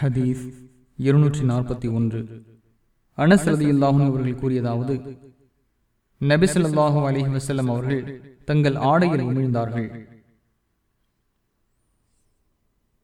ஹதீஸ் இருநூற்றி நாற்பத்தி ஒன்று அனசரதி அவர்கள் கூறியதாவது நபிசல்லாஹூ அலஹி வசல்லம் அவர்கள் தங்கள் ஆடையில் உமிழ்ந்தார்கள்.